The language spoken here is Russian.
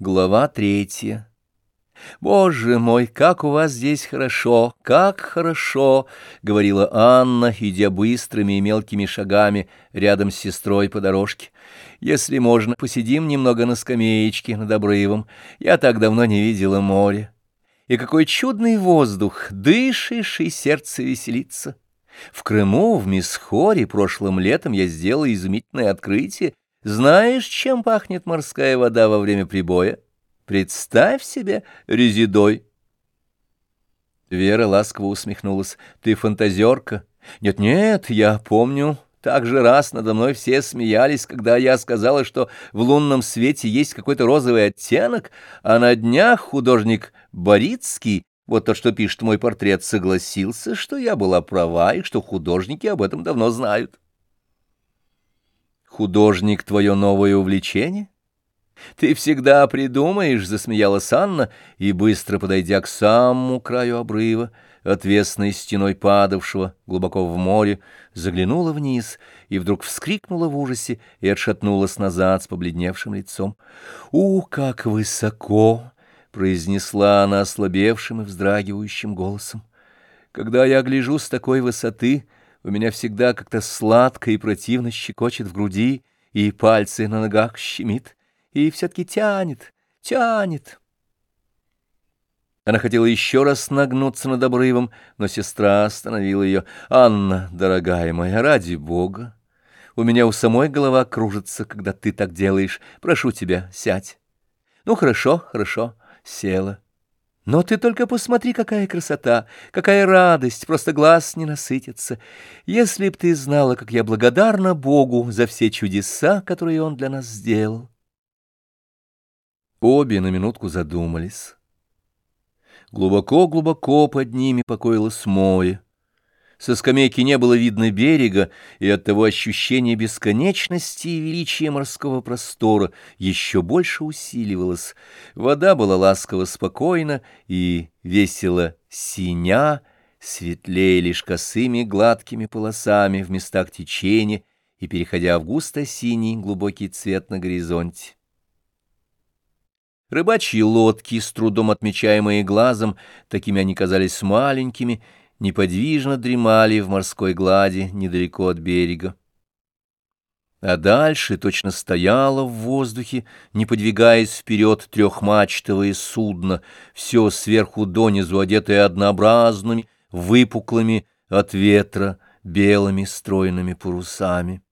Глава третья. «Боже мой, как у вас здесь хорошо, как хорошо!» — говорила Анна, идя быстрыми и мелкими шагами рядом с сестрой по дорожке. «Если можно, посидим немного на скамеечке над обрывом. Я так давно не видела моря. И какой чудный воздух, дышишь, и сердце веселится. В Крыму, в Мисхоре, прошлым летом я сделала изумительное открытие. Знаешь, чем пахнет морская вода во время прибоя? Представь себе резидой. Вера ласково усмехнулась. Ты фантазерка. Нет-нет, я помню, так же раз надо мной все смеялись, когда я сказала, что в лунном свете есть какой-то розовый оттенок, а на днях художник Борицкий, вот тот, что пишет мой портрет, согласился, что я была права и что художники об этом давно знают. Художник — твое новое увлечение? Ты всегда придумаешь, — засмеялась Анна, и, быстро подойдя к самому краю обрыва, отвесной стеной падавшего глубоко в море, заглянула вниз и вдруг вскрикнула в ужасе и отшатнулась назад с побледневшим лицом. «У, как высоко!» — произнесла она ослабевшим и вздрагивающим голосом. «Когда я гляжу с такой высоты...» У меня всегда как-то сладко и противно щекочет в груди, и пальцы на ногах щемит, и все-таки тянет, тянет. Она хотела еще раз нагнуться над обрывом, но сестра остановила ее. «Анна, дорогая моя, ради бога, у меня у самой голова кружится, когда ты так делаешь. Прошу тебя, сядь». «Ну, хорошо, хорошо», — села. Но ты только посмотри, какая красота, какая радость, просто глаз не насытится. Если б ты знала, как я благодарна Богу за все чудеса, которые Он для нас сделал. Обе на минутку задумались. Глубоко-глубоко под ними покоилось море. Со скамейки не было видно берега, и от того ощущение бесконечности и величия морского простора еще больше усиливалось. Вода была ласково спокойна и весело синя, светлее лишь косыми гладкими полосами в местах течения и переходя в густо-синий глубокий цвет на горизонте. Рыбачьи лодки, с трудом отмечаемые глазом, такими они казались маленькими, неподвижно дремали в морской глади недалеко от берега. А дальше точно стояло в воздухе, не подвигаясь вперед трехмачтовое судно, все сверху донизу одетое однообразными, выпуклыми от ветра белыми стройными парусами.